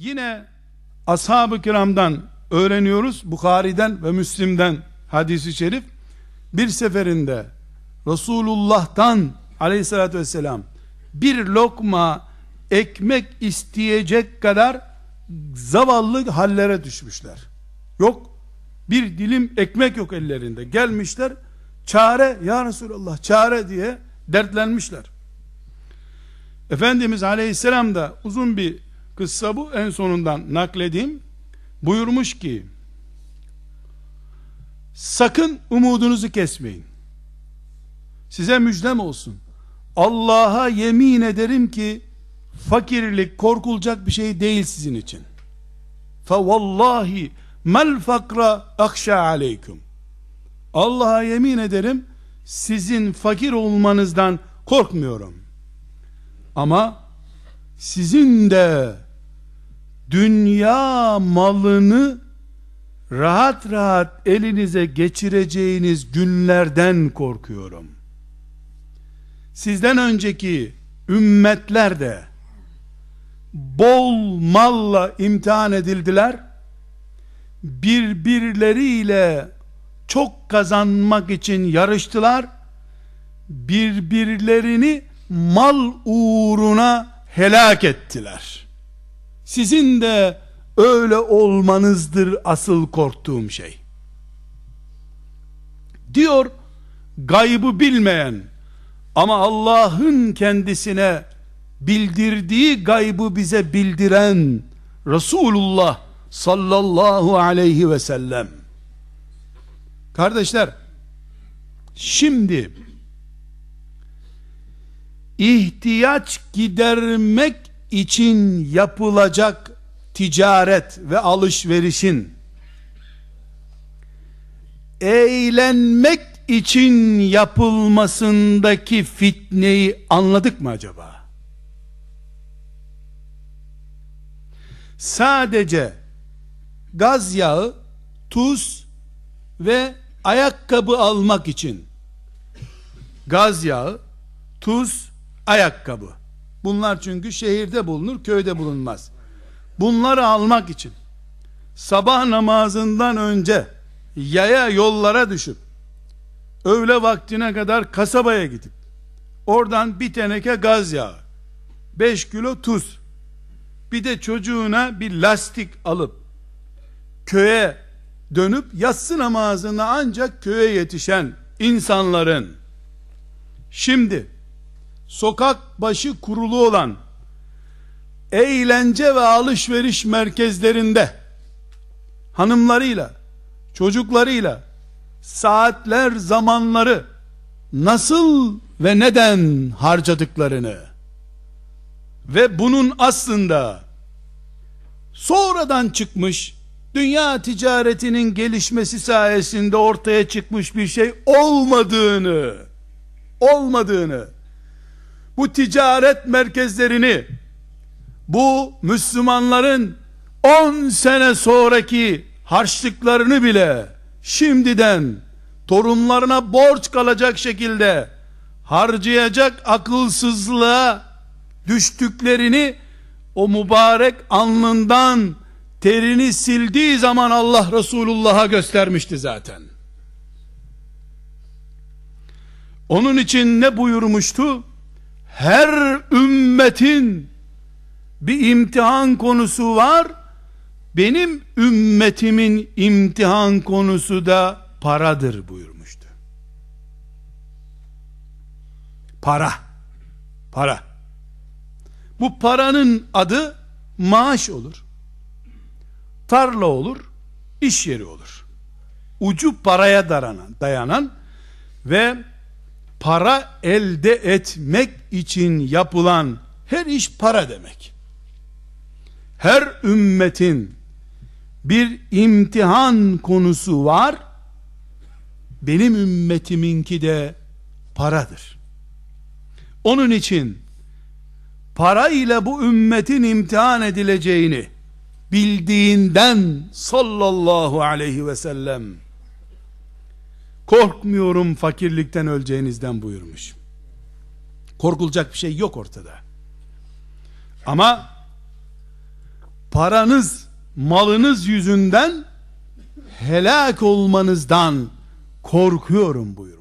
Yine ashab-ı kiramdan öğreniyoruz. Bukhari'den ve Müslim'den hadisi şerif. Bir seferinde Resulullah'tan aleyhissalatü vesselam bir lokma ekmek isteyecek kadar zavallı hallere düşmüşler. Yok bir dilim ekmek yok ellerinde. Gelmişler çare ya Resulallah çare diye dertlenmişler. Efendimiz aleyhisselam da uzun bir kıssa bu en sonundan nakledeyim. Buyurmuş ki sakın umudunuzu kesmeyin. Size müjdem olsun. Allah'a yemin ederim ki fakirlik korkulacak bir şey değil sizin için. Fe vallahi mel fakra akşa aleyküm. Allah'a yemin ederim sizin fakir olmanızdan korkmuyorum. Ama sizin de dünya malını rahat rahat elinize geçireceğiniz günlerden korkuyorum. Sizden önceki ümmetler de bol malla imtihan edildiler. Birbirleriyle çok kazanmak için yarıştılar. Birbirlerini mal uğruna helak ettiler. Sizin de öyle olmanızdır asıl korktuğum şey. Diyor gaybı bilmeyen ama Allah'ın kendisine bildirdiği gaybı bize bildiren Resulullah sallallahu aleyhi ve sellem. Kardeşler, şimdi ihtiyaç gidermek için yapılacak ticaret ve alışverişin eğlenmek için yapılmasındaki fitneyi anladık mı acaba? Sadece gaz yağı, tuz ve ayakkabı almak için gaz yağı, tuz, ayakkabı. Bunlar çünkü şehirde bulunur, köyde bulunmaz. Bunları almak için sabah namazından önce yaya yollara düşüp öğle vaktine kadar kasabaya gidip oradan bir teneke gaz yağı 5 kilo tuz bir de çocuğuna bir lastik alıp köye dönüp yatsı namazına ancak köye yetişen insanların şimdi sokak başı kurulu olan eğlence ve alışveriş merkezlerinde hanımlarıyla çocuklarıyla saatler zamanları nasıl ve neden harcadıklarını ve bunun aslında sonradan çıkmış dünya ticaretinin gelişmesi sayesinde ortaya çıkmış bir şey olmadığını olmadığını bu ticaret merkezlerini bu Müslümanların 10 sene sonraki harçlıklarını bile şimdiden torunlarına borç kalacak şekilde harcayacak akılsızlığa düştüklerini o mübarek alnından terini sildiği zaman Allah Resulullah'a göstermişti zaten. Onun için ne buyurmuştu? Her ümmetin bir imtihan konusu var. Benim ümmetimin imtihan konusu da paradır buyurmuştu. Para. Para. Bu paranın adı maaş olur. Tarla olur, iş yeri olur. Ucu paraya dayanan, dayanan ve para elde etmek için yapılan her iş para demek. Her ümmetin bir imtihan konusu var. Benim ümmetiminki de paradır. Onun için para ile bu ümmetin imtihan edileceğini bildiğinden sallallahu aleyhi ve sellem korkmuyorum fakirlikten öleceğinizden buyurmuş. Korkulacak bir şey yok ortada. Ama paranız, malınız yüzünden helak olmanızdan korkuyorum buyur.